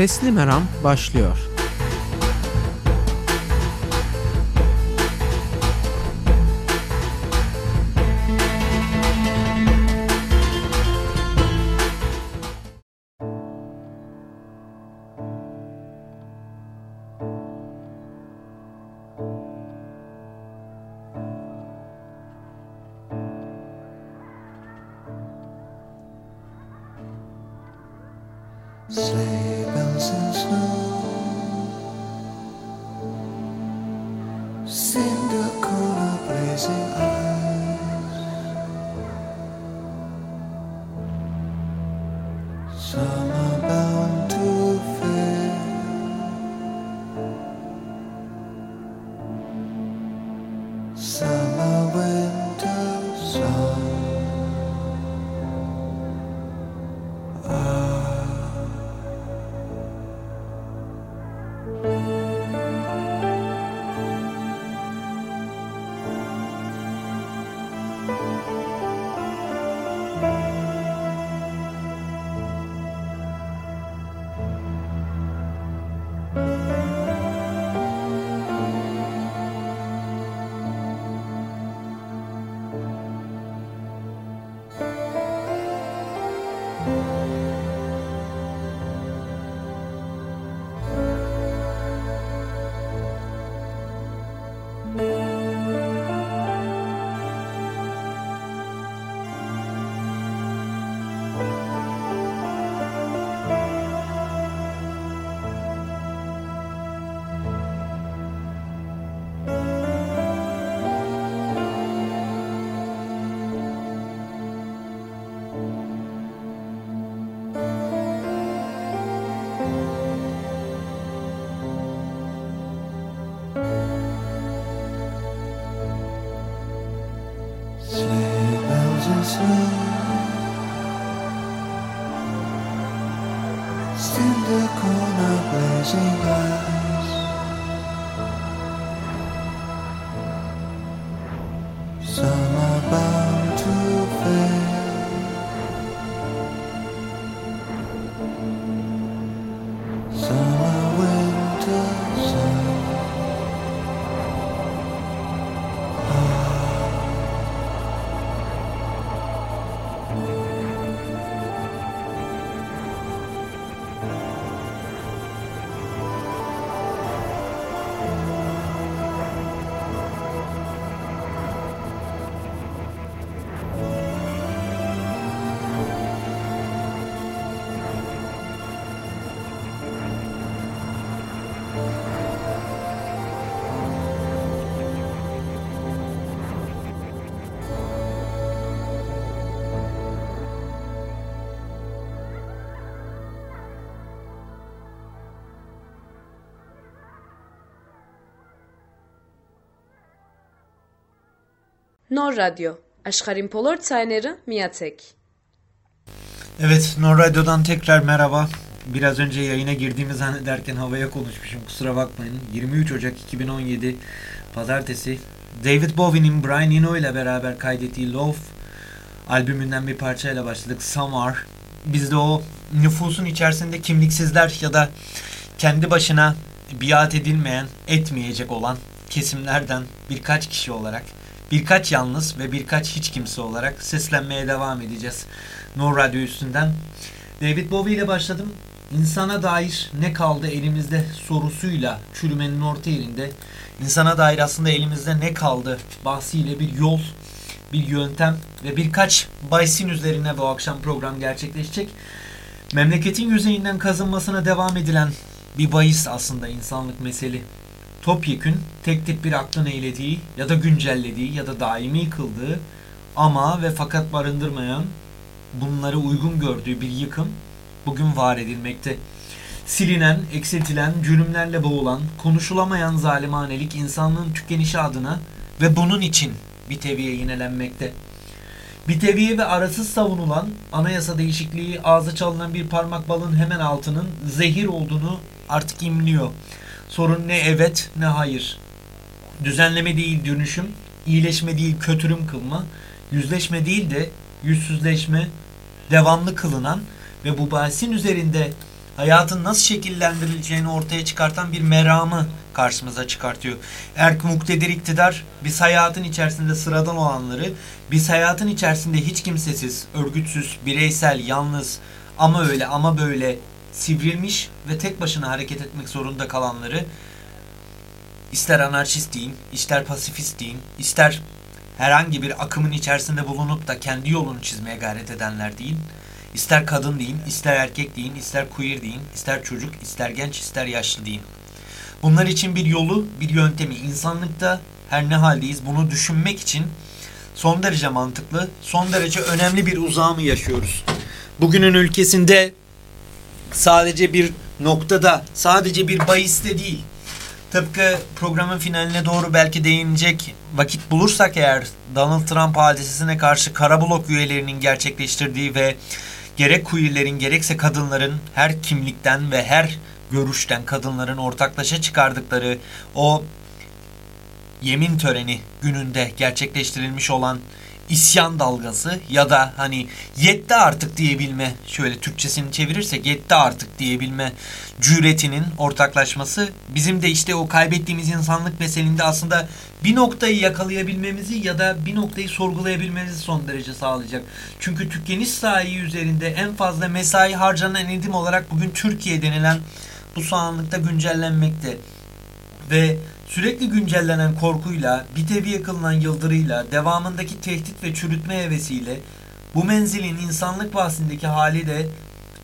Sesli Meram başlıyor. Nor Radyo, աշխարհին բոլոր ցայները միացեք։ Evet, Nor Radyo'dan tekrar merhaba. Biraz önce yayına girdiğimi zannederken havaya konuşmuşum. Kusura bakmayın. 23 Ocak 2017 Pazartesi. David Bowie'nin Brian Eno ile beraber kaydettiği Love albümünden bir parçayla başladık. Summer. Biz de o nüfusun içerisinde kimliksizler ya da kendi başına biat edilmeyen, etmeyecek olan kesimlerden birkaç kişi olarak, birkaç yalnız ve birkaç hiç kimse olarak seslenmeye devam edeceğiz. Nur Radyo üstünden. David Bowie ile başladım. İnsana dair ne kaldı elimizde sorusuyla çürümenin orta yerinde insana dair aslında elimizde ne kaldı bahsiyle bir yol, bir yöntem ve birkaç bahisin üzerine bu akşam program gerçekleşecek. Memleketin yüzeyinden kazınmasına devam edilen bir bahis aslında insanlık meseli. Topyekün tek tip bir aklın eylediği ya da güncellediği ya da daimi kıldığı ama ve fakat barındırmayan bunları uygun gördüğü bir yıkım bugün var edilmekte. Silinen, eksiltilen, cürümlerle boğulan, konuşulamayan zalimhanelik insanlığın tükenişi adına ve bunun için bir teviye yinelenmekte. Bir teviye ve arasız savunulan anayasa değişikliği ağzı çalınan bir parmak balın hemen altının zehir olduğunu artık imliyor. Sorun ne evet ne hayır. Düzenleme değil dönüşüm, iyileşme değil kötürüm kılma, yüzleşme değil de yüzsüzleşme, devamlı kılınan ve bu bahisin üzerinde hayatın nasıl şekillendirileceğini ortaya çıkartan bir meramı karşımıza çıkartıyor. Erk muktedir iktidar biz hayatın içerisinde sıradan olanları, biz hayatın içerisinde hiç kimsesiz, örgütsüz, bireysel, yalnız ama öyle ama böyle sivrilmiş ve tek başına hareket etmek zorunda kalanları ister anarşist deyin, ister pasifist deyin, ister herhangi bir akımın içerisinde bulunup da kendi yolunu çizmeye gayret edenler deyin. İster kadın deyin, ister erkek deyin, ister queer deyin, ister çocuk, ister genç, ister yaşlı deyin. Bunlar için bir yolu, bir yöntemi insanlıkta her ne haldeyiz bunu düşünmek için son derece mantıklı, son derece önemli bir uzamı yaşıyoruz. Bugünün ülkesinde sadece bir noktada, sadece bir bahiste değil, tıpkı programın finaline doğru belki değinecek vakit bulursak eğer Donald Trump hadisesine karşı kara üyelerinin gerçekleştirdiği ve gerek queerlerin gerekse kadınların her kimlikten ve her görüşten kadınların ortaklaşa çıkardıkları o yemin töreni gününde gerçekleştirilmiş olan isyan dalgası ya da hani yetti artık diyebilme şöyle Türkçesini çevirirsek yetti artık diyebilme cüretinin ortaklaşması bizim de işte o kaybettiğimiz insanlık meselinde aslında bir noktayı yakalayabilmemizi ya da bir noktayı sorgulayabilmemizi son derece sağlayacak. Çünkü tükeniş sahiyi üzerinde en fazla mesai harcanan edim olarak bugün Türkiye denilen bu sahanlıkta güncellenmekte. Ve sürekli güncellenen korkuyla, biteviye kılınan yıldırıyla, devamındaki tehdit ve çürütme hevesiyle bu menzilin insanlık bahsindeki hali de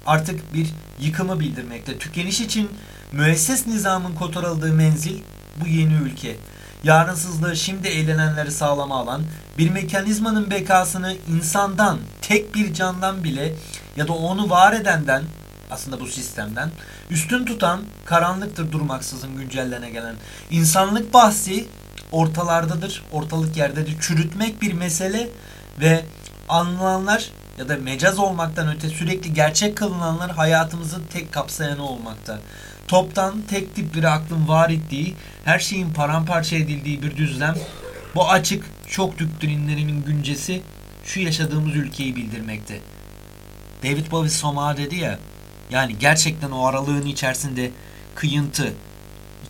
artık bir yıkımı bildirmekte. Tükeniş için müesses nizamın kotarıldığı menzil bu yeni ülke. Yarınsızlığı şimdi eğlenenleri sağlama alan, bir mekanizmanın bekasını insandan, tek bir candan bile ya da onu var edenden aslında bu sistemden üstün tutan karanlıktır durmaksızın güncellene gelen. İnsanlık bahsi ortalardadır, ortalık yerdedir. Çürütmek bir mesele ve anılanlar ya da mecaz olmaktan öte sürekli gerçek kılınanlar hayatımızın tek kapsayanı olmakta. Toptan tek tip bir aklın var ettiği, her şeyin paramparça edildiği bir düzlem, bu açık şok doktrinlerinin güncesi şu yaşadığımız ülkeyi bildirmekte. David Bowie Soma dedi ya, yani gerçekten o aralığın içerisinde kıyıntı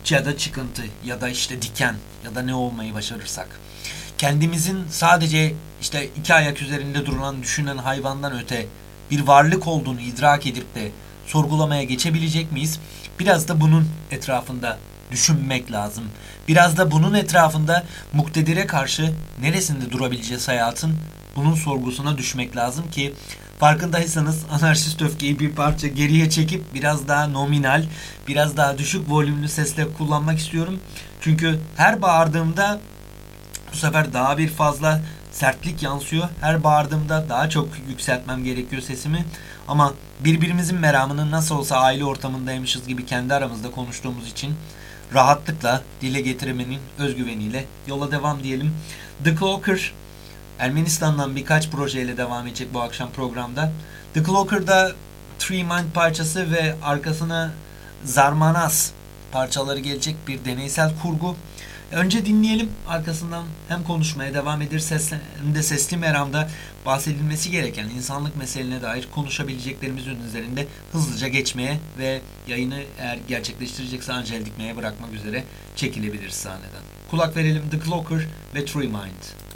ya da çıkıntı ya da işte diken ya da ne olmayı başarırsak kendimizin sadece işte iki ayak üzerinde durulan düşünen hayvandan öte bir varlık olduğunu idrak edip de sorgulamaya geçebilecek miyiz? Biraz da bunun etrafında düşünmek lazım. Biraz da bunun etrafında muktedire karşı neresinde durabileceğiz hayatın? Bunun sorgusuna düşmek lazım ki farkındaysanız anarşist öfkeyi bir parça geriye çekip biraz daha nominal, biraz daha düşük volümlü sesle kullanmak istiyorum. Çünkü her bağırdığımda bu sefer daha bir fazla sertlik yansıyor. Her bağırdığımda daha çok yükseltmem gerekiyor sesimi. Ama birbirimizin meramını nasıl olsa aile ortamındaymışız gibi kendi aramızda konuştuğumuz için rahatlıkla dile getiremenin özgüveniyle yola devam diyelim. The Clocker Ermenistan'dan birkaç projeyle devam edecek bu akşam programda. The Clocker'da Three Mind parçası ve arkasına Zarmanas parçaları gelecek bir deneysel kurgu. Önce dinleyelim arkasından hem konuşmaya devam edir sesle, hem de sesli meramda bahsedilmesi gereken insanlık meseleine dair konuşabileceklerimizin üzerinde hızlıca geçmeye ve yayını eğer gerçekleştirecekse Angel Dikme'ye bırakmak üzere çekilebiliriz sahneden. Kulak verelim The Clocker ve True Mind.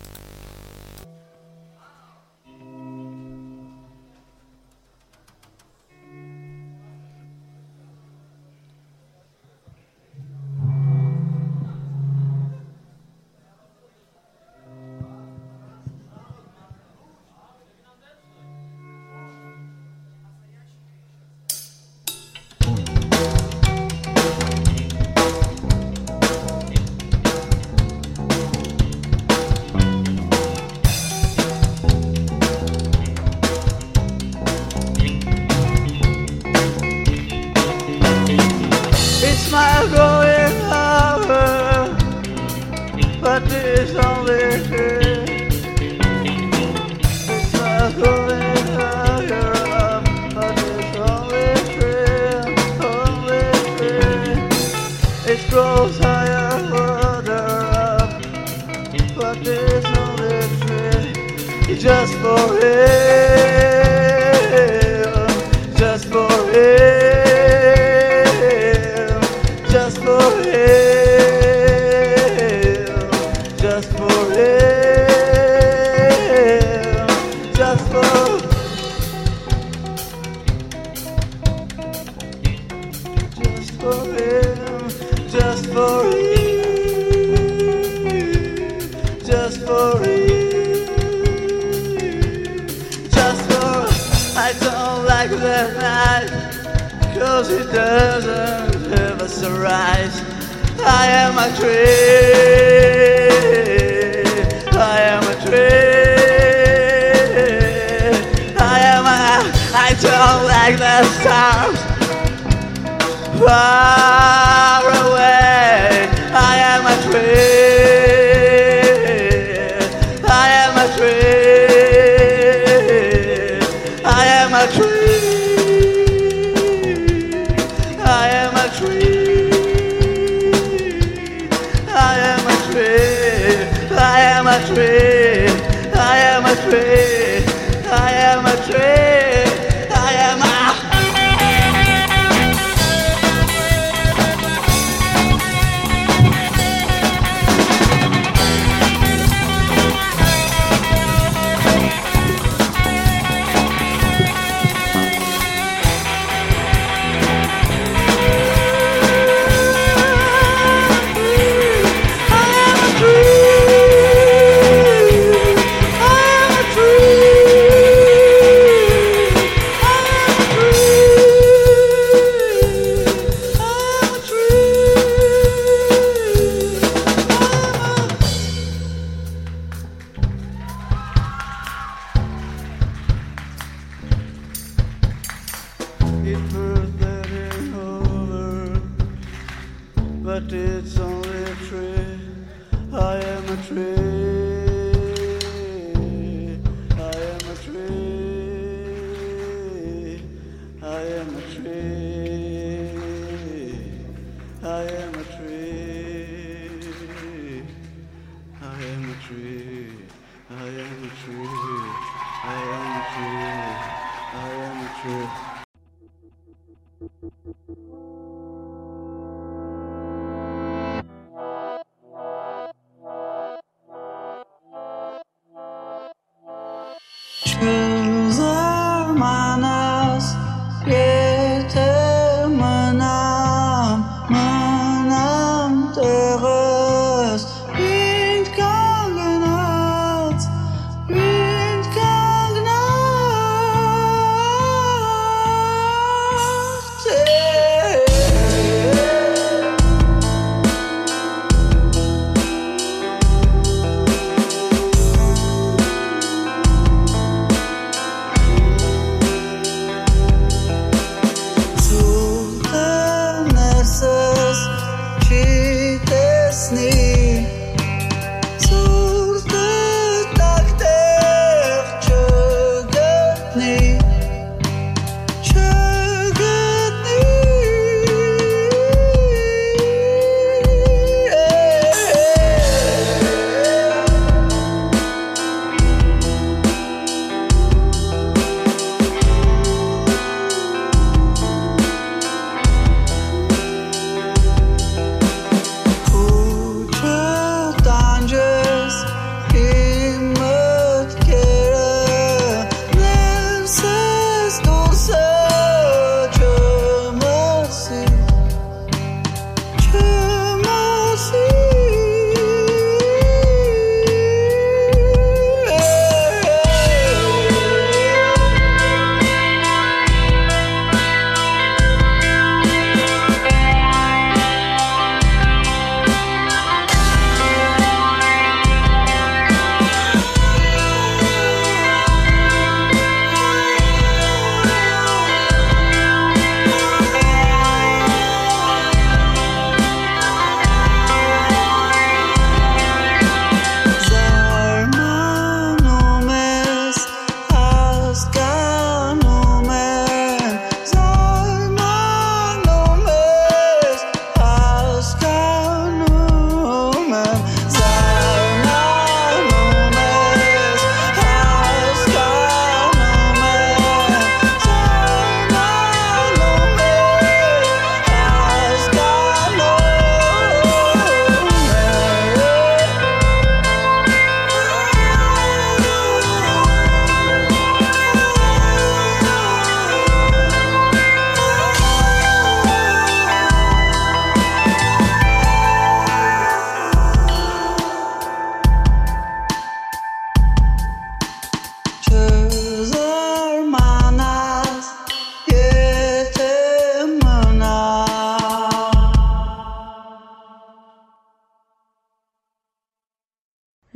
last forever.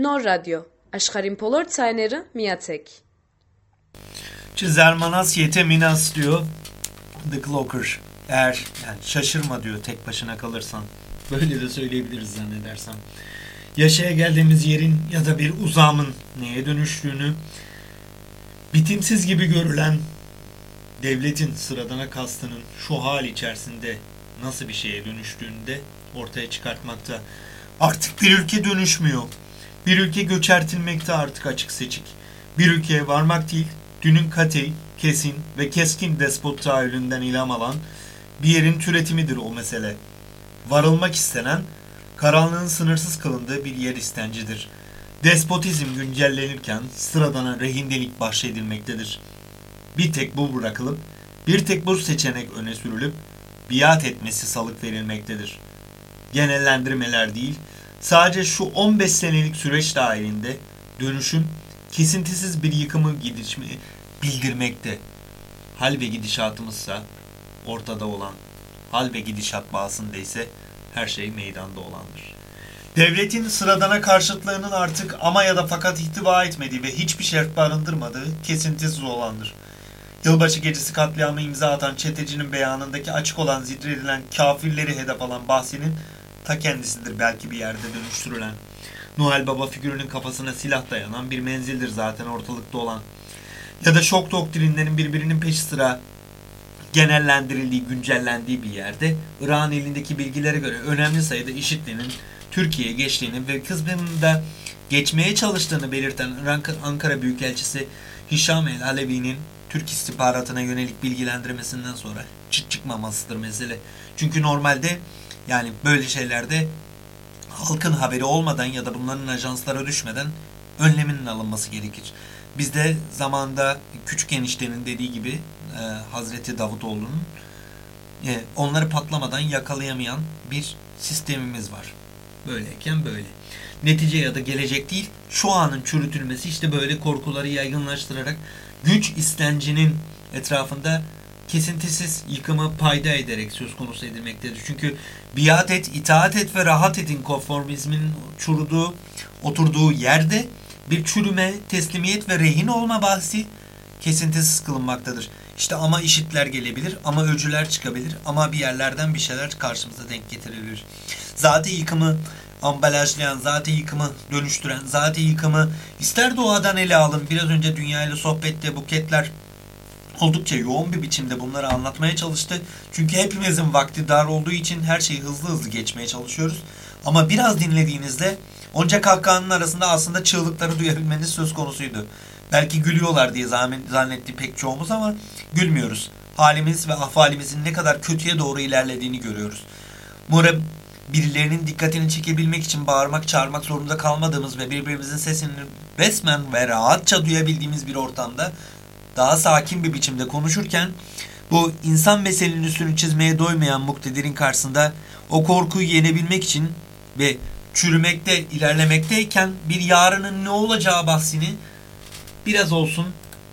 Nor Radyo, աշխարհին բոլոր ցայները միացեք։ Çizermanas yeteminas diyor The Clocker. Eğer yani şaşırma diyor tek başına kalırsan. Böyle de söyleyebiliriz zannedersem. Yaşaya geldiğimiz yerin ya da bir uzamın neye dönüştüğünü, bitimsiz gibi görülen devletin sıradana kastının şu hal içerisinde nasıl bir şeye dönüştüğünü de ortaya çıkartmakta. Artık bir ülke dönüşmüyor. bir ülke göçertilmekte artık açık seçik. Bir ülkeye varmak değil, dünün katey, kesin ve keskin despot tahayyülünden ilham alan bir yerin türetimidir o mesele. Varılmak istenen, karanlığın sınırsız kılındığı bir yer istencidir. Despotizm güncellenirken sıradana rehindelik bahşedilmektedir. Bir tek bu bırakılıp, bir tek bu seçenek öne sürülüp, biat etmesi salık verilmektedir. Genellendirmeler değil, sadece şu 15 senelik süreç dahilinde dönüşüm kesintisiz bir yıkımı gidişimi bildirmekte. Hal ve gidişatımızsa ortada olan, hal ve gidişat bağısında ise her şey meydanda olandır. Devletin sıradana karşıtlığının artık ama ya da fakat ihtiva etmediği ve hiçbir şerh barındırmadığı kesintisiz olandır. Yılbaşı gecesi katliamı imza atan çetecinin beyanındaki açık olan zikredilen kafirleri hedef alan bahsinin ta kendisidir belki bir yerde dönüştürülen. Noel Baba figürünün kafasına silah dayanan bir menzildir zaten ortalıkta olan. Ya da şok doktrinlerin birbirinin peşi sıra genellendirildiği, güncellendiği bir yerde Irak'ın elindeki bilgilere göre önemli sayıda IŞİD'linin Türkiye'ye geçtiğini ve kısmının da geçmeye çalıştığını belirten Ankara Büyükelçisi Hişam El Alevi'nin Türk istihbaratına yönelik bilgilendirmesinden sonra çıt çıkmamasıdır mesele. Çünkü normalde yani böyle şeylerde halkın haberi olmadan ya da bunların ajanslara düşmeden önleminin alınması gerekir. Bizde zamanda küçük eniştenin dediği gibi e, Hazreti Davutoğlu'nun e, onları patlamadan yakalayamayan bir sistemimiz var. Böyleyken böyle. Netice ya da gelecek değil, şu anın çürütülmesi işte böyle korkuları yaygınlaştırarak güç istencinin etrafında kesintisiz yıkımı payda ederek söz konusu edilmektedir. Çünkü biat et, itaat et ve rahat edin konformizmin çürüdüğü, oturduğu yerde bir çürüme, teslimiyet ve rehin olma bahsi kesintisiz kılınmaktadır. İşte ama işitler gelebilir, ama öcüler çıkabilir, ama bir yerlerden bir şeyler karşımıza denk getirilir. Zaten yıkımı ambalajlayan, zaten yıkımı dönüştüren, zaten yıkımı ister doğadan ele alın. Biraz önce dünyayla sohbette buketler oldukça yoğun bir biçimde bunları anlatmaya çalıştı. Çünkü hepimizin vakti dar olduğu için her şeyi hızlı hızlı geçmeye çalışıyoruz. Ama biraz dinlediğinizde onca kahkahanın arasında aslında çığlıkları duyabilmeniz söz konusuydu. Belki gülüyorlar diye zannetti pek çoğumuz ama gülmüyoruz. Halimiz ve ahvalimizin ne kadar kötüye doğru ilerlediğini görüyoruz. Umarım birilerinin dikkatini çekebilmek için bağırmak, çağırmak zorunda kalmadığımız ve birbirimizin sesini resmen ve rahatça duyabildiğimiz bir ortamda daha sakin bir biçimde konuşurken bu insan meselenin üstünü çizmeye doymayan muktedirin karşısında o korkuyu yenebilmek için ve çürümekte, ilerlemekteyken bir yarının ne olacağı bahsini biraz olsun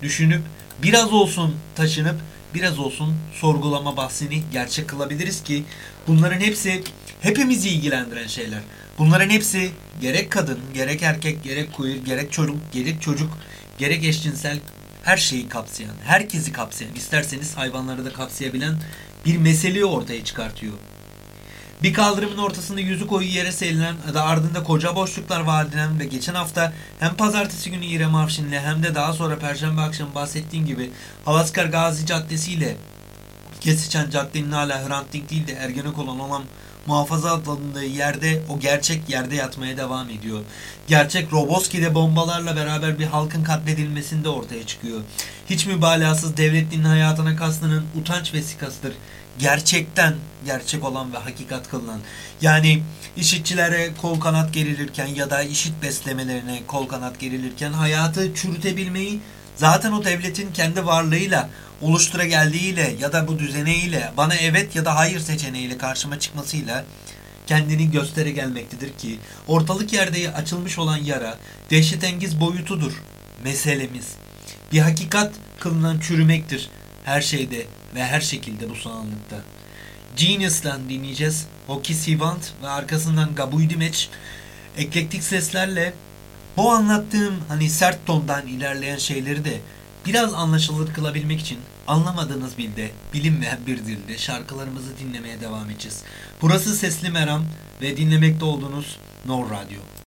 düşünüp, biraz olsun taşınıp, biraz olsun sorgulama bahsini gerçek kılabiliriz ki bunların hepsi hepimizi ilgilendiren şeyler. Bunların hepsi gerek kadın, gerek erkek, gerek queer, gerek çocuk, gerek çocuk, gerek eşcinsel her şeyi kapsayan, herkesi kapsayan, isterseniz hayvanları da kapsayabilen bir meseleyi ortaya çıkartıyor. Bir kaldırımın ortasında yüzü koyu yere serilen da ardında koca boşluklar vaat edilen ve geçen hafta hem pazartesi günü İrem Afşin'le hem de daha sonra perşembe akşamı bahsettiğim gibi Havaskar Gazi Caddesi ile Kesiçen Caddenin hala Hrant Dink değil de Ergenekon olan muhafaza alındığı yerde o gerçek yerde yatmaya devam ediyor. Gerçek Roboski'de bombalarla beraber bir halkın katledilmesinde ortaya çıkıyor. Hiç mübalağasız devletin hayatına kastının utanç vesikasıdır. Gerçekten gerçek olan ve hakikat kılınan. Yani işitçilere kol kanat gerilirken ya da işit beslemelerine kol kanat gerilirken hayatı çürütebilmeyi zaten o devletin kendi varlığıyla oluştura geldiğiyle ya da bu düzeneğiyle bana evet ya da hayır seçeneğiyle karşıma çıkmasıyla kendini göstere gelmektedir ki ortalık yerde açılmış olan yara dehşetengiz boyutudur meselemiz. Bir hakikat kılınan çürümektir her şeyde ve her şekilde bu sanallıkta. Genius'dan dinleyeceğiz. Hoki Sivant ve arkasından Gabuy Dimeç eklektik seslerle Bu anlattığım hani sert tondan ilerleyen şeyleri de biraz anlaşılır kılabilmek için anlamadığınız bilde, bilinmeyen bir dilde şarkılarımızı dinlemeye devam edeceğiz. Burası Sesli Meram ve dinlemekte olduğunuz Nor Radyo.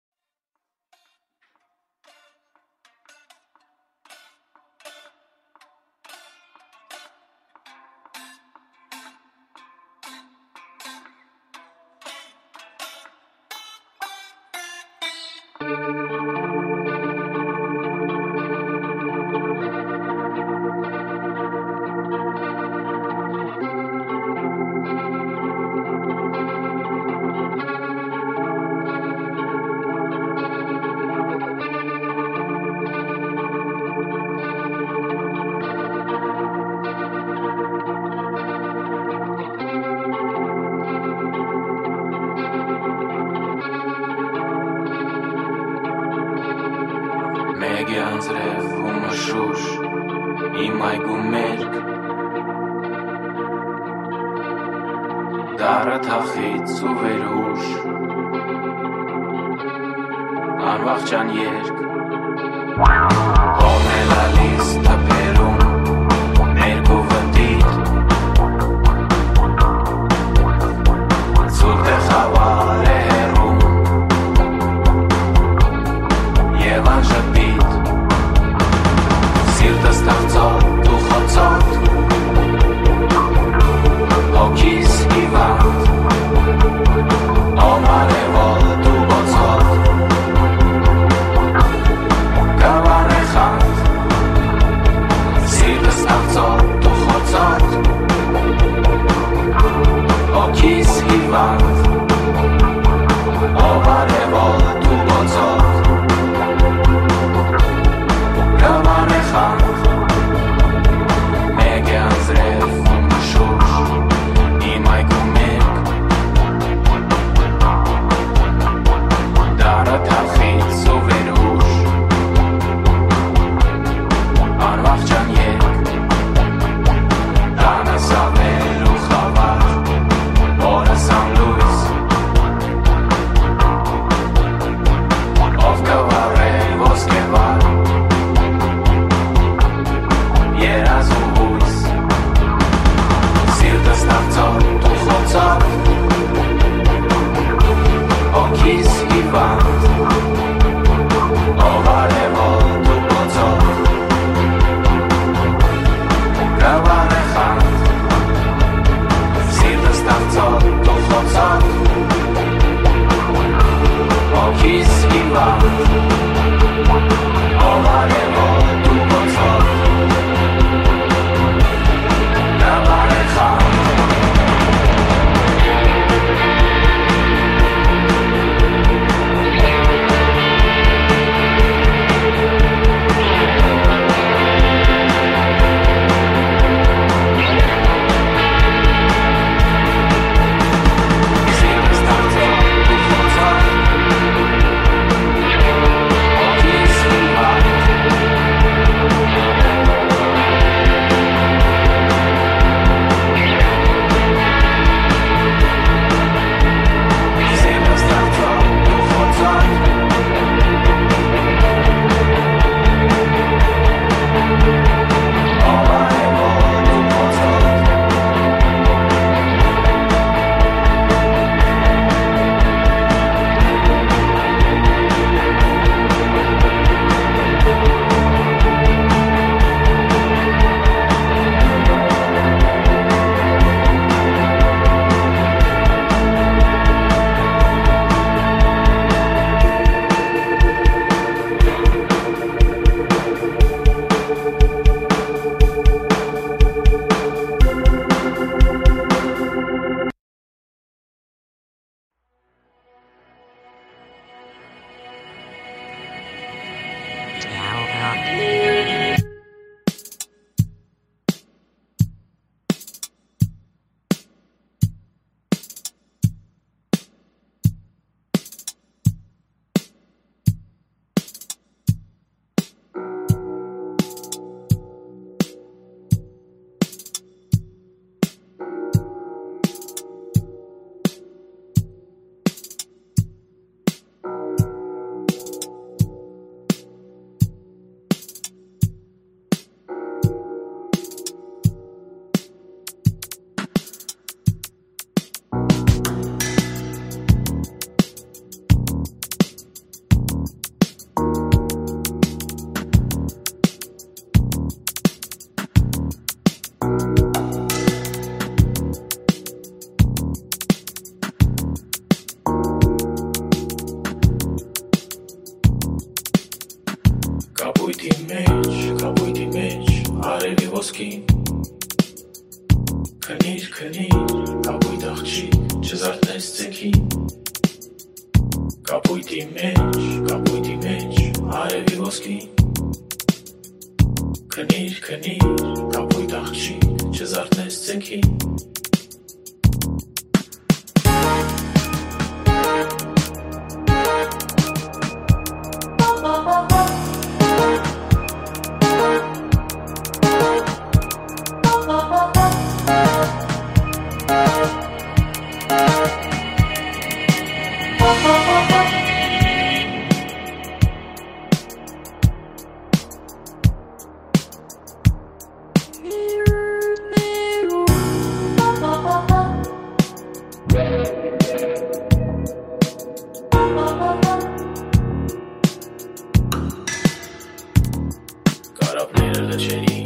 Աչերի,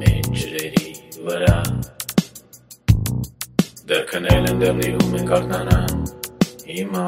մենջրերի վրա Դեռ քնել ընդեռ նիրում ենք արթնանան Հիմա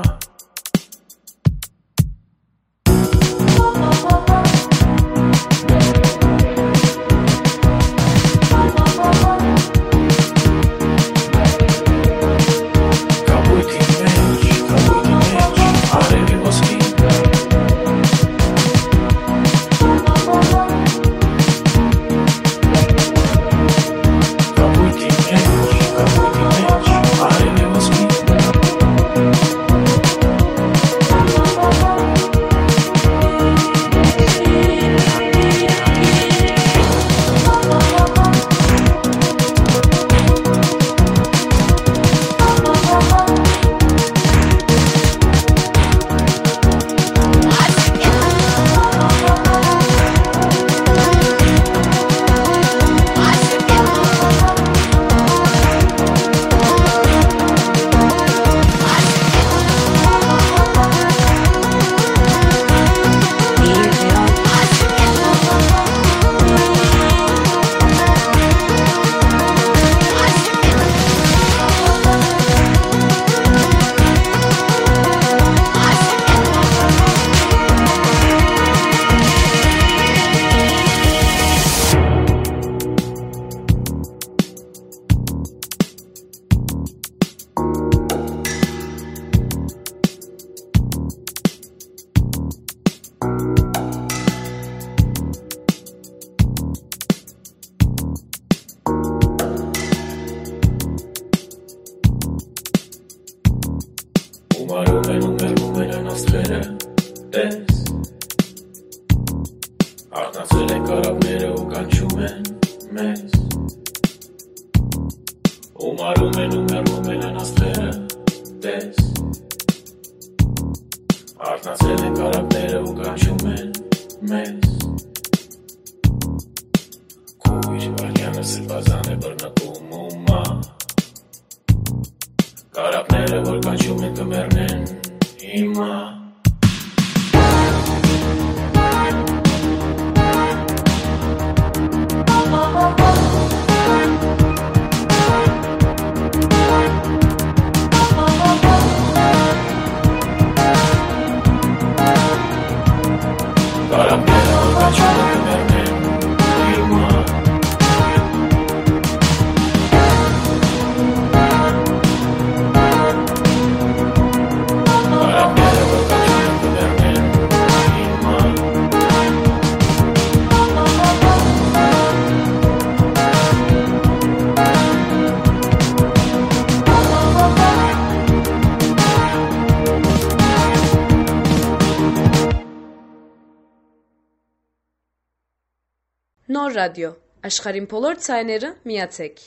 Նոր ռադիո աշխարհին բոլոր ցայները միացեք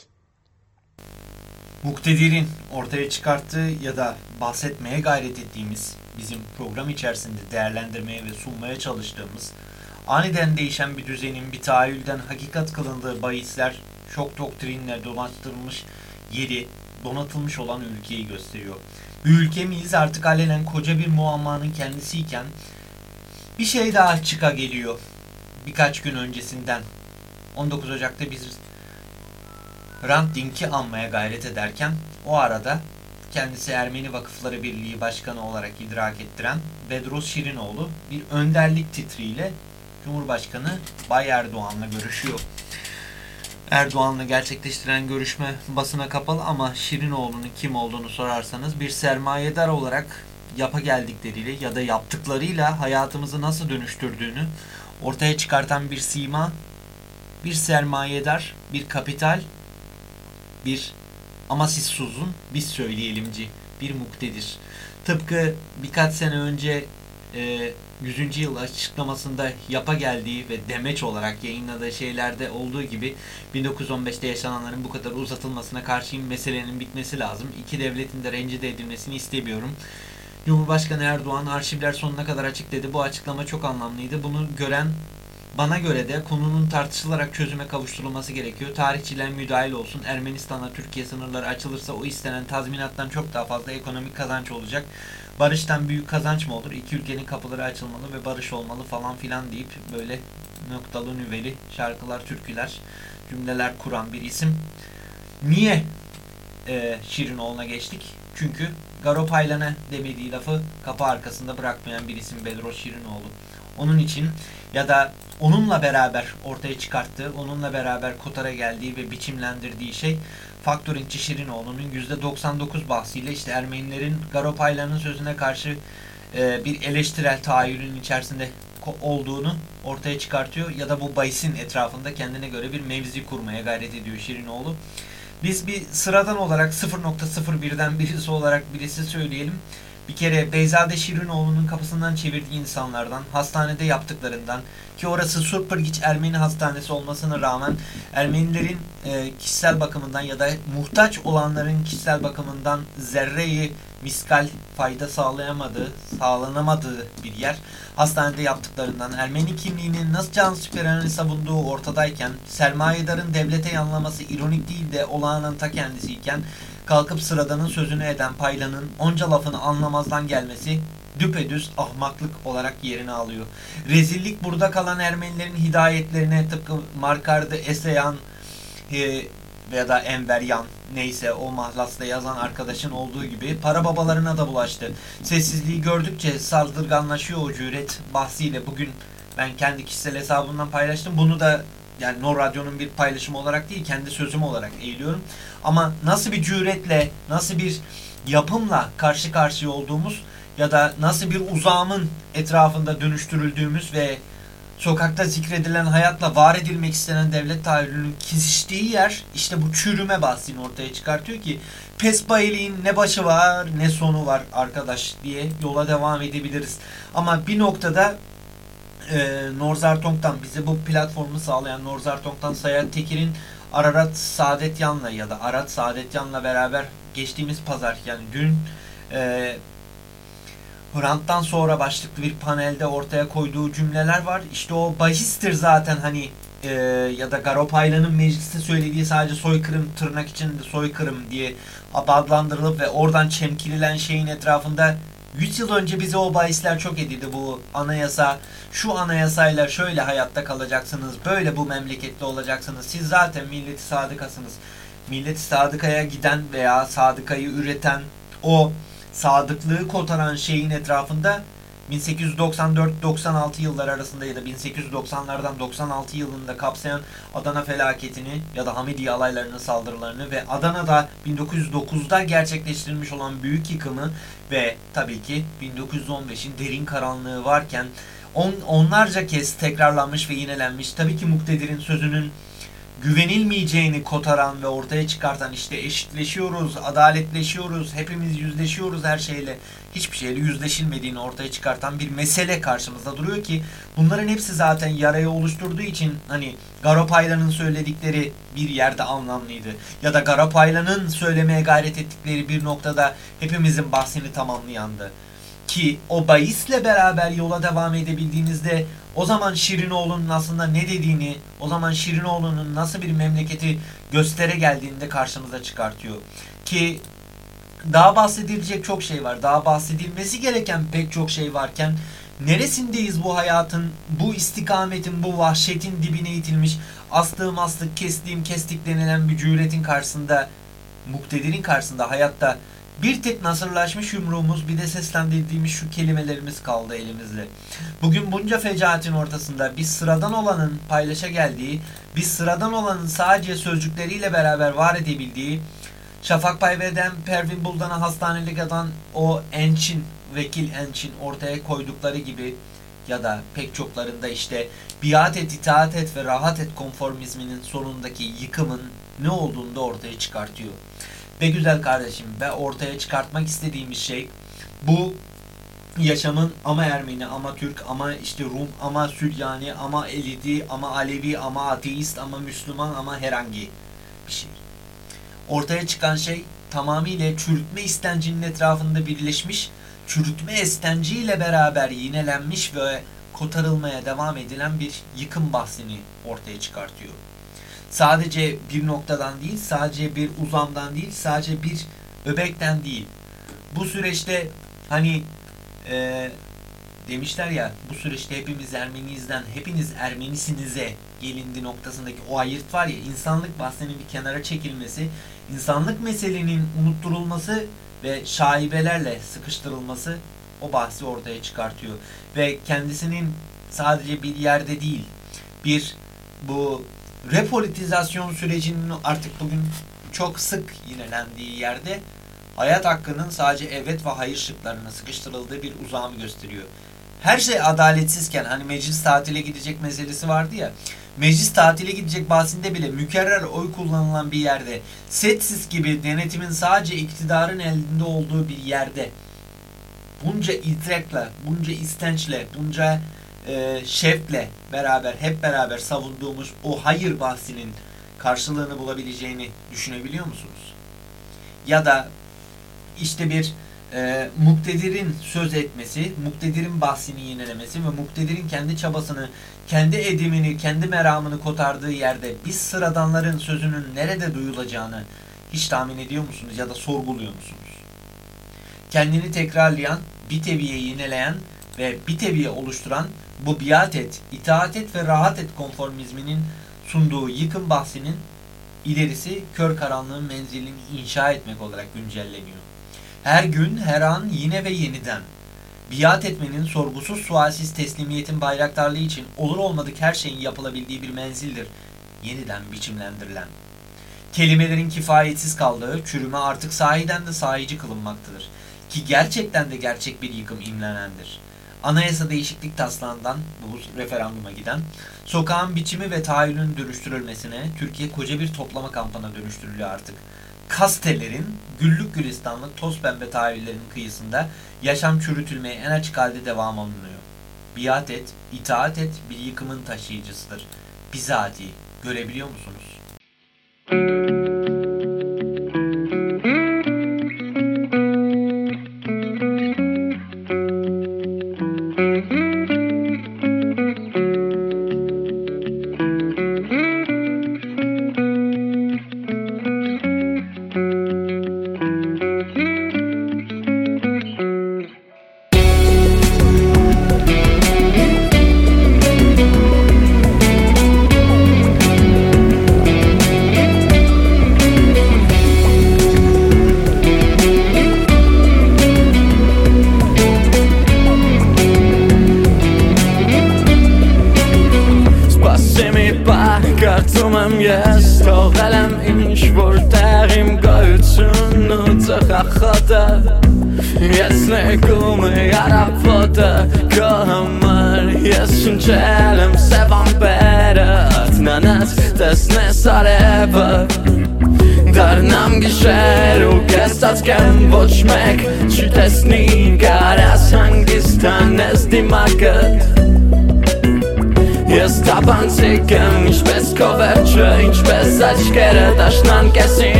Muktedirin ortaya çıkarttığı ya da bahsetmeye gayret ettiğimiz, bizim program içerisinde değerlendirmeye ve sunmaya çalıştığımız, aniden değişen bir düzenin bir tahayyülden hakikat kılındığı bahisler, şok doktrinle dolaştırılmış yeri, donatılmış olan ülkeyi gösteriyor. Bir ülke miyiz artık alenen koca bir muammanın kendisiyken bir şey daha çıka geliyor birkaç gün öncesinden. 19 Ocak'ta biz Hrant Dink'i anmaya gayret ederken o arada kendisi Ermeni Vakıfları Birliği Başkanı olarak idrak ettiren Bedros Şirinoğlu bir önderlik titriyle Cumhurbaşkanı Bay Erdoğan'la görüşüyor. Erdoğan'la gerçekleştiren görüşme basına kapalı ama Şirinoğlu'nun kim olduğunu sorarsanız bir sermayedar olarak yapa geldikleriyle ya da yaptıklarıyla hayatımızı nasıl dönüştürdüğünü ortaya çıkartan bir sima, bir sermayedar, bir kapital, bir ama siz suzun, biz söyleyelimci, bir muktedir. Tıpkı birkaç sene önce e, 100. yıl açıklamasında yapa geldiği ve demeç olarak yayınladığı şeylerde olduğu gibi 1915'te yaşananların bu kadar uzatılmasına karşıyım meselenin bitmesi lazım. İki devletin de rencide edilmesini istemiyorum. Cumhurbaşkanı Erdoğan arşivler sonuna kadar açık dedi. Bu açıklama çok anlamlıydı. Bunu gören bana göre de konunun tartışılarak çözüme kavuşturulması gerekiyor. Tarihçiler müdahil olsun. Ermenistan'a Türkiye sınırları açılırsa o istenen tazminattan çok daha fazla ekonomik kazanç olacak. Barıştan büyük kazanç mı olur? İki ülkenin kapıları açılmalı ve barış olmalı falan filan deyip böyle noktalı nüveli şarkılar, türküler, cümleler kuran bir isim. Niye e, Şirinoğlu'na geçtik? Çünkü Garopaylan'a demediği lafı kapı arkasında bırakmayan bir isim Bedros Şirinoğlu. Onun için ya da onunla beraber ortaya çıkarttığı, onunla beraber Kotar'a geldiği ve biçimlendirdiği şey Faktöringçi Şirinoğlu'nun %99 bahsiyle işte Ermenilerin Garopaylan'ın sözüne karşı e, bir eleştirel tahayyülün içerisinde olduğunu ortaya çıkartıyor ya da bu bahisin etrafında kendine göre bir mevzi kurmaya gayret ediyor Şirinoğlu. Biz bir sıradan olarak 0.01'den birisi olarak birisi söyleyelim. Bir kere Beyzade Şirinoğlu'nun kapısından çevirdiği insanlardan, hastanede yaptıklarından ki orası Surpırgiç Ermeni Hastanesi olmasına rağmen Ermenilerin e, kişisel bakımından ya da muhtaç olanların kişisel bakımından zerreyi miskal fayda sağlayamadığı, sağlanamadığı bir yer. Hastanede yaptıklarından Ermeni kimliğinin nasıl can siperlerini savunduğu ortadayken, sermayedarın devlete yanlaması ironik değil de olağanın ta kendisiyken, kalkıp sıradanın sözünü eden paylanın onca lafını anlamazdan gelmesi düpedüz ahmaklık olarak yerini alıyor. Rezillik burada kalan Ermenilerin hidayetlerine tıpkı Markardı Eseyan veya da Enver Yan neyse o mahlasla yazan arkadaşın olduğu gibi para babalarına da bulaştı. Sessizliği gördükçe saldırganlaşıyor o cüret bahsiyle bugün ben kendi kişisel hesabımdan paylaştım. Bunu da yani No Radyo'nun bir paylaşımı olarak değil kendi sözüm olarak eğiliyorum. Ama nasıl bir cüretle, nasıl bir yapımla karşı karşıya olduğumuz ya da nasıl bir uzağımın etrafında dönüştürüldüğümüz ve sokakta zikredilen hayatla var edilmek istenen devlet tahayyülünün kesiştiği yer işte bu çürüme bahsini ortaya çıkartıyor ki pesbayiliğin ne başı var ne sonu var arkadaş diye yola devam edebiliriz. Ama bir noktada e, Norzartong'dan bize bu platformu sağlayan Norzartong'dan Sayat Tekir'in Ararat Saadetyan'la ya da Arat Saadetyan'la beraber geçtiğimiz pazar yani dün e, Hrant'tan sonra başlıklı bir panelde ortaya koyduğu cümleler var. İşte o bahistir zaten hani e, ya da Garopaylan'ın mecliste söylediği sadece soykırım tırnak içinde soykırım diye adlandırılıp ve oradan çemkirilen şeyin etrafında 100 yıl önce bize o bahisler çok edildi bu anayasa. Şu anayasayla şöyle hayatta kalacaksınız. Böyle bu memlekette olacaksınız. Siz zaten milleti sadıkasınız. Milleti sadıkaya giden veya sadıkayı üreten o sadıklığı kotaran şeyin etrafında 1894-96 yıllar arasında ya da 1890'lardan 96 yılında kapsayan Adana felaketini ya da Hamidiye alaylarının saldırılarını ve Adana'da 1909'da gerçekleştirilmiş olan büyük yıkımı ve tabii ki 1915'in derin karanlığı varken on, onlarca kez tekrarlanmış ve yinelenmiş tabii ki Muktedir'in sözünün güvenilmeyeceğini kotaran ve ortaya çıkartan işte eşitleşiyoruz, adaletleşiyoruz, hepimiz yüzleşiyoruz her şeyle, hiçbir şeyle yüzleşilmediğini ortaya çıkartan bir mesele karşımızda duruyor ki bunların hepsi zaten yarayı oluşturduğu için hani Garopayla'nın söyledikleri bir yerde anlamlıydı. Ya da Garopayla'nın söylemeye gayret ettikleri bir noktada hepimizin bahsini tamamlayandı. Ki o bahisle beraber yola devam edebildiğinizde o zaman Şirinoğlu'nun aslında ne dediğini, o zaman Şirinoğlu'nun nasıl bir memleketi göstere geldiğinde karşımıza çıkartıyor. Ki daha bahsedilecek çok şey var. Daha bahsedilmesi gereken pek çok şey varken neresindeyiz bu hayatın, bu istikametin, bu vahşetin dibine itilmiş, astığım astık, kestiğim kestik denilen bir cüretin karşısında, muktedirin karşısında hayatta Bir tek nasırlaşmış yumruğumuz bir de seslendirdiğimiz şu kelimelerimiz kaldı elimizde. Bugün bunca fecaatin ortasında biz sıradan olanın paylaşa geldiği, biz sıradan olanın sadece sözcükleriyle beraber var edebildiği, Şafak Payve'den Pervin Buldan'a hastanelik atan o Ençin, vekil Ençin ortaya koydukları gibi ya da pek çoklarında işte biat et, itaat et ve rahat et konformizminin sonundaki yıkımın ne olduğunu da ortaya çıkartıyor. Ve güzel kardeşim ve ortaya çıkartmak istediğimiz şey bu yaşamın ama Ermeni ama Türk ama işte Rum ama Süryani ama Elidi ama Alevi ama ateist ama Müslüman ama herhangi bir şey. Ortaya çıkan şey tamamıyla çürütme istencinin etrafında birleşmiş, çürütme istenciyle beraber yinelenmiş ve kotarılmaya devam edilen bir yıkım bahsini ortaya çıkartıyor sadece bir noktadan değil, sadece bir uzamdan değil, sadece bir öbekten değil. Bu süreçte hani e, demişler ya bu süreçte hepimiz Ermeniyizden hepiniz Ermenisinize gelindi noktasındaki o ayırt var ya insanlık bahsinin bir kenara çekilmesi, insanlık meselenin unutturulması ve şaibelerle sıkıştırılması o bahsi ortaya çıkartıyor. Ve kendisinin sadece bir yerde değil, bir bu repolitizasyon sürecinin artık bugün çok sık yinelendiği yerde hayat hakkının sadece evet ve hayır şıklarına sıkıştırıldığı bir uzamı gösteriyor. Her şey adaletsizken hani meclis tatile gidecek meselesi vardı ya meclis tatile gidecek bahsinde bile mükerrer oy kullanılan bir yerde setsiz gibi denetimin sadece iktidarın elinde olduğu bir yerde bunca idrakla, bunca istençle, bunca e, şevkle beraber hep beraber savunduğumuz o hayır bahsinin karşılığını bulabileceğini düşünebiliyor musunuz? Ya da işte bir e, muktedirin söz etmesi, muktedirin bahsini yenilemesi ve muktedirin kendi çabasını, kendi edimini, kendi meramını kotardığı yerde biz sıradanların sözünün nerede duyulacağını hiç tahmin ediyor musunuz ya da sorguluyor musunuz? Kendini tekrarlayan, bir teviye yineleyen ve bir teviye oluşturan bu biat et, itaat et ve rahat et konformizminin sunduğu yıkım bahsinin ilerisi kör karanlığın menzilini inşa etmek olarak güncelleniyor. Her gün, her an yine ve yeniden biat etmenin sorgusuz sualsiz teslimiyetin bayraktarlığı için olur olmadık her şeyin yapılabildiği bir menzildir. Yeniden biçimlendirilen. Kelimelerin kifayetsiz kaldığı, çürüme artık sahiden de sahici kılınmaktadır. Ki gerçekten de gerçek bir yıkım imlenendir anayasa değişiklik taslağından bu referanduma giden sokağın biçimi ve tahayyülün dönüştürülmesine Türkiye koca bir toplama kampına dönüştürülüyor artık. Kastelerin güllük gülistanlık toz pembe tahayyüllerin kıyısında yaşam çürütülmeye en açık halde devam alınıyor. Biat et, itaat et bir yıkımın taşıyıcısıdır. Bizatihi görebiliyor musunuz?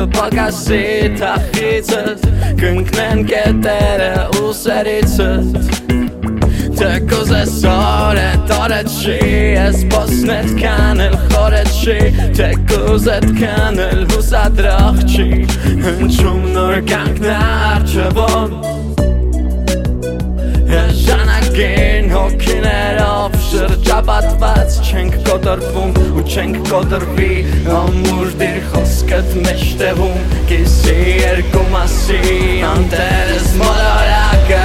Եվ պակասի թախիցս Կնքնեն կետերը ու սերիցս Թե կուզ ես օր է տորը չի Ես պոսնետ կանել խորը չի Թե կուզ էտ կանել հուսադրախ չի Հնչում նոր կանքն արջվոն Ես ժանակին հոգիներով շրջապատված չենք կոտրվում ու չենք կոտրվի ամուր դիր խոսքդ մեջտեղում կեսի երկու մասի անտերս մոլորակը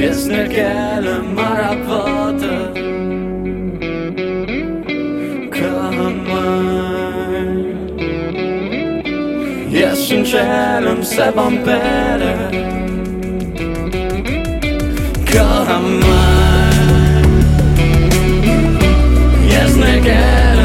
Ես ներկել եմ առավոտը Ես շնչել եմ սև ամպերը сама Я знакомь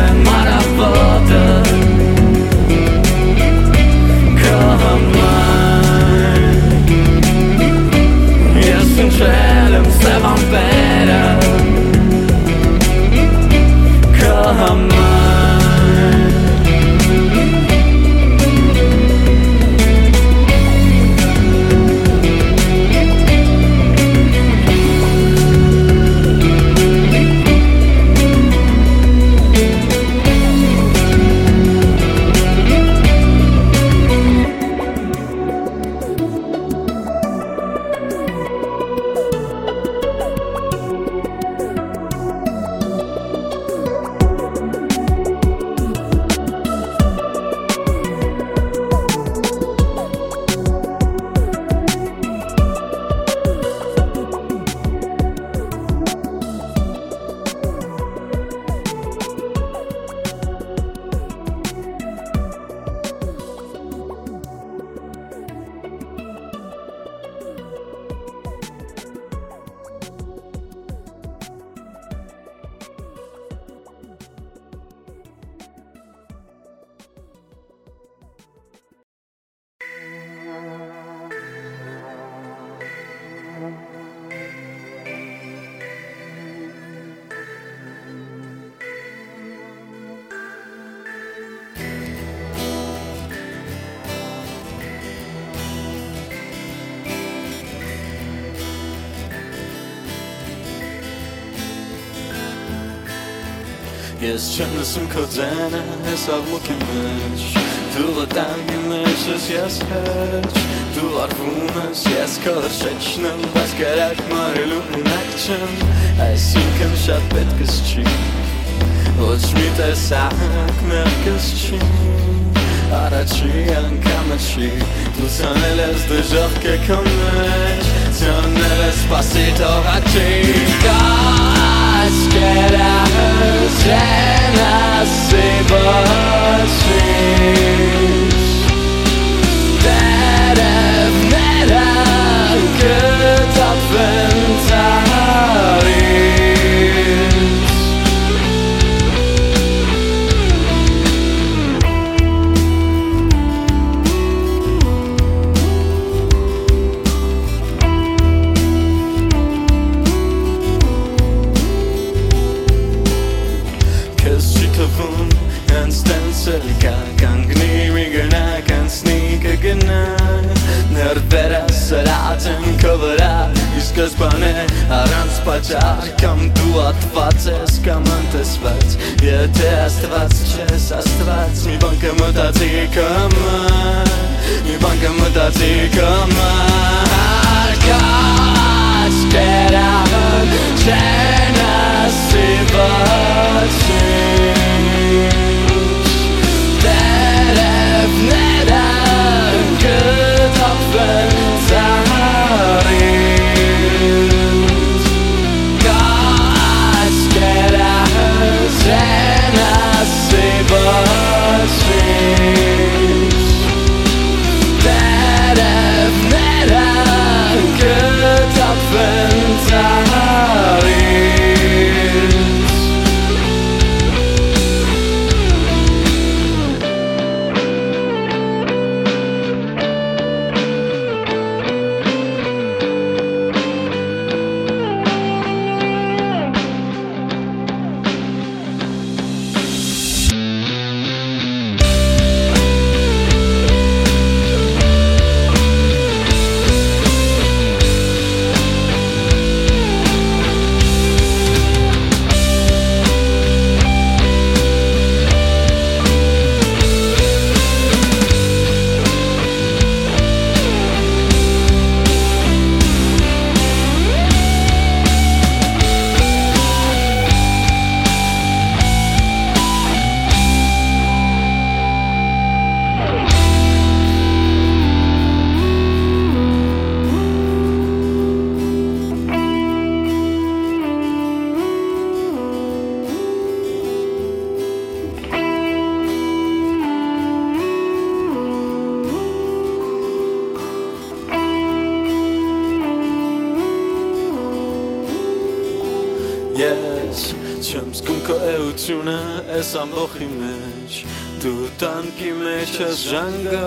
ես չեմ լսում քո ձենը ես աղմուկի մեջ դու վտանգն ես ես ես հեչ դու արվում ես ես քոլը շեչնեմ բայց կերակ մարելու ունակ չեմ այսինքն շատ պետքս չի ոչ մի տեսահանք մեղքս չի առաջի անգամը չի դու ցանել ես դժոխ կեքո մեջ ցանել ես պասի թողաչի ժանգը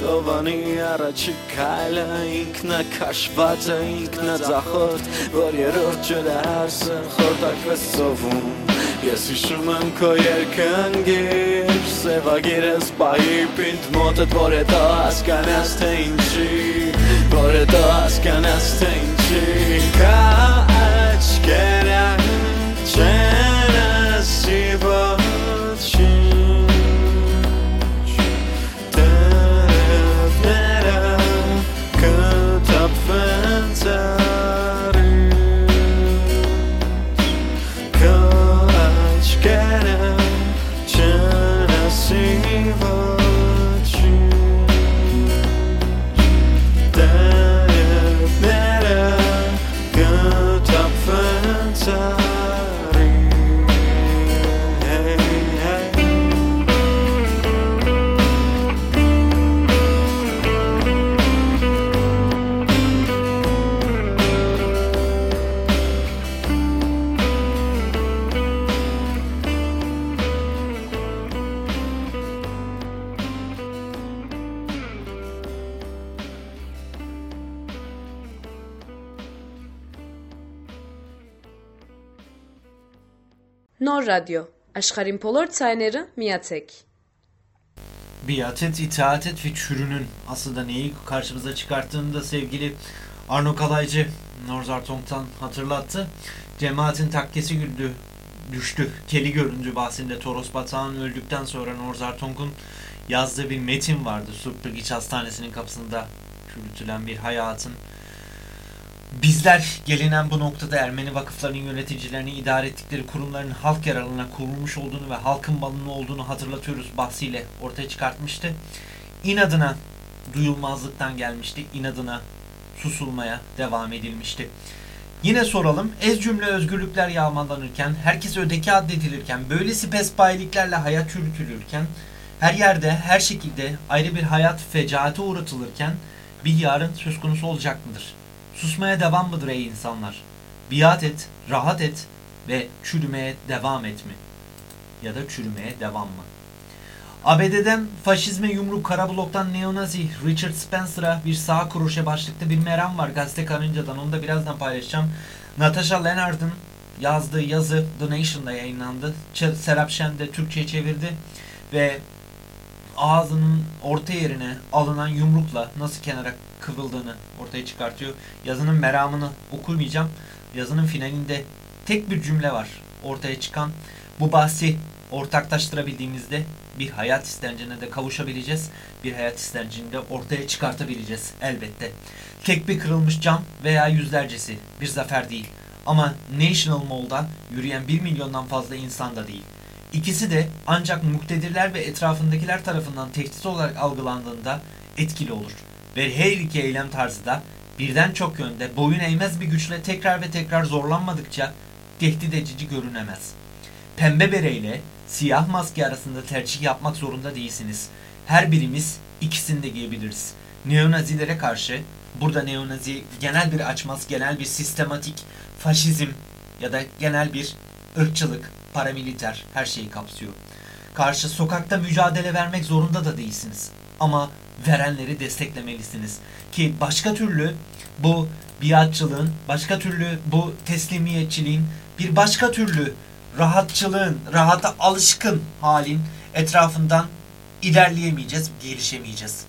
Տովանի առաջի քայլը ինքնակաշված է ինքնաձախորդ Որ երորդ ջրը հարսը խորդակվես սովում Ես հիշում եմ քո երկնգիր Սևագիրս պահի պինդ մոտըդ Որ հետո հասկանաս թե ինչի Որ հետո հասկանաս թե ինչի Կա Նոր ռադիո աշխարհին բոլոր ցայները միացեք Biat et, itaat et ve çürünün aslında neyi karşımıza çıkarttığını da sevgili Arno Kalaycı Norzartong'tan hatırlattı. Cemaatin takkesi güldü, düştü. Keli göründü bahsinde Toros Batağan öldükten sonra Norzartong'un yazdığı bir metin vardı. Surplugiç Hastanesi'nin kapısında çürütülen bir hayatın. Bizler gelinen bu noktada Ermeni vakıflarının yöneticilerini idare ettikleri kurumların halk yararına kurulmuş olduğunu ve halkın malının olduğunu hatırlatıyoruz bahsiyle ortaya çıkartmıştı. İnadına duyulmazlıktan gelmişti. İnadına susulmaya devam edilmişti. Yine soralım. Ez cümle özgürlükler yağmalanırken, herkes ödeki addedilirken, böylesi pespayiliklerle hayat çürütülürken, her yerde, her şekilde ayrı bir hayat fecaate uğratılırken bir yarın söz konusu olacak mıdır? Susmaya devam mıdır ey insanlar? Biat et, rahat et ve çürümeye devam et mi? Ya da çürümeye devam mı? ABD'den faşizme yumruk kara bloktan neonazi Richard Spencer'a bir sağ kroşe başlıklı bir meram var gazete karıncadan onu da birazdan paylaşacağım. Natasha Leonard'ın yazdığı yazı The Nation'da yayınlandı. Serap Şen de Türkçe'ye çevirdi ve ağzının orta yerine alınan yumrukla nasıl kenara kıvrıldığını ortaya çıkartıyor. Yazının meramını okumayacağım. Yazının finalinde tek bir cümle var ortaya çıkan. Bu bahsi ortaklaştırabildiğimizde bir hayat istencine de kavuşabileceğiz. Bir hayat istencini de ortaya çıkartabileceğiz elbette. Tek bir kırılmış cam veya yüzlercesi bir zafer değil. Ama National Mall'da yürüyen bir milyondan fazla insan da değil. İkisi de ancak muktedirler ve etrafındakiler tarafından tehdit olarak algılandığında etkili olur. Ve her iki eylem tarzı da birden çok yönde boyun eğmez bir güçle tekrar ve tekrar zorlanmadıkça tehdit edici görünemez. Pembe bereyle siyah maske arasında tercih yapmak zorunda değilsiniz. Her birimiz ikisini de giyebiliriz. Neonazilere karşı burada neonazi genel bir açmaz, genel bir sistematik faşizm ya da genel bir ırkçılık, paramiliter her şeyi kapsıyor. Karşı sokakta mücadele vermek zorunda da değilsiniz. Ama verenleri desteklemelisiniz. Ki başka türlü bu biatçılığın, başka türlü bu teslimiyetçiliğin, bir başka türlü rahatçılığın, rahata alışkın halin etrafından ilerleyemeyeceğiz, gelişemeyeceğiz.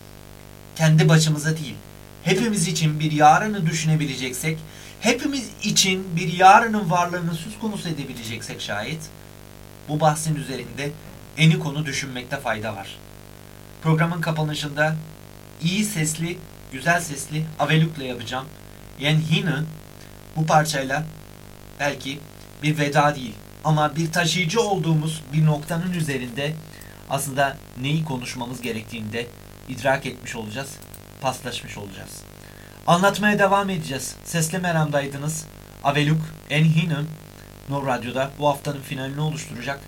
Kendi başımıza değil, hepimiz için bir yarını düşünebileceksek, hepimiz için bir yarının varlığını söz konusu edebileceksek şayet, bu bahsin üzerinde eni konu düşünmekte fayda var. Programın kapanışında iyi sesli, güzel sesli Aveluk'la yapacağım. Yen Hine bu parçayla belki bir veda değil ama bir taşıyıcı olduğumuz bir noktanın üzerinde aslında neyi konuşmamız gerektiğini de idrak etmiş olacağız, paslaşmış olacağız. Anlatmaya devam edeceğiz. Sesli Meram'daydınız. Aveluk, Enhin'in No Radyo'da bu haftanın finalini oluşturacak.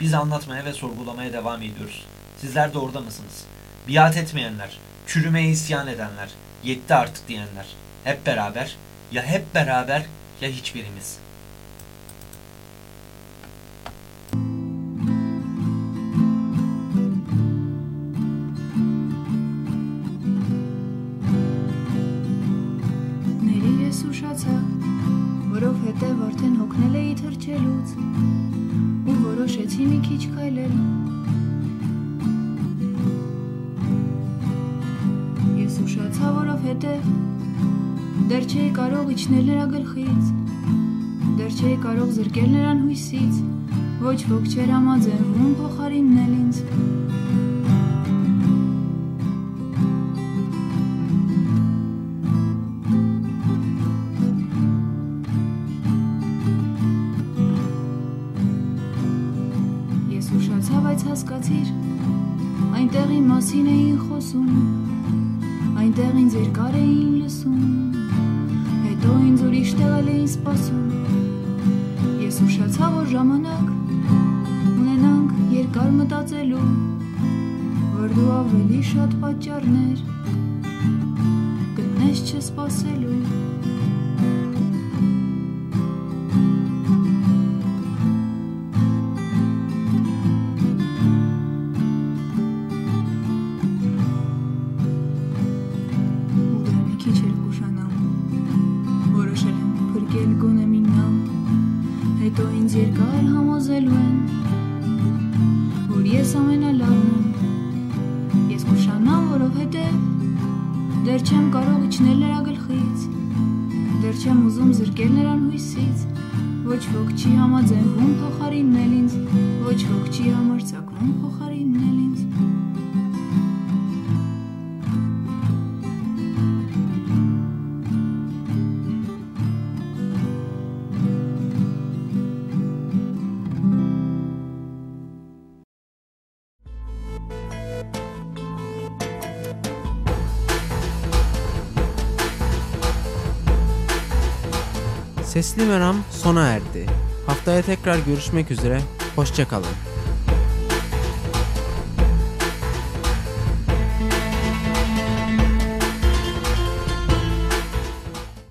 Biz anlatmaya ve sorgulamaya devam ediyoruz sizler de orada mısınız? Biat etmeyenler, çürümeye isyan edenler, yetti artık diyenler. Hep beraber, ya hep beraber ya hiçbirimiz. Սուշացա, որովհետև արդեն հոգնել էի թրջելուց ու որոշեցի մի քիչ քայլել Ես ուշացա, որովհետև դեռ չէի կարող իջնել նրա գլխից Դեռ չէի կարող զրկել նրան հույսից Ոչ ոք չէր համաձայնվում փոխարինել ինձ Ես ուշացա, բայց հասկացիր Այնտեղի մասին էին խոսում Այնտեղ ինձ երկար էին լսում Հետո ինձ ուրիշ տեղել էին սպասում Ես ուշացա, որ ժամանակ ունենանք երկար մտածելու Որ դու ավելի շատ պատճառներ գտնես չսպասելու հույսից ոչ ոք չի համաձայնվում փոխարինել ինձ ոչ ոք չի համարձակվում փոխարինել Sesli Meram sona erdi. Haftaya tekrar görüşmek üzere. Hoşçakalın.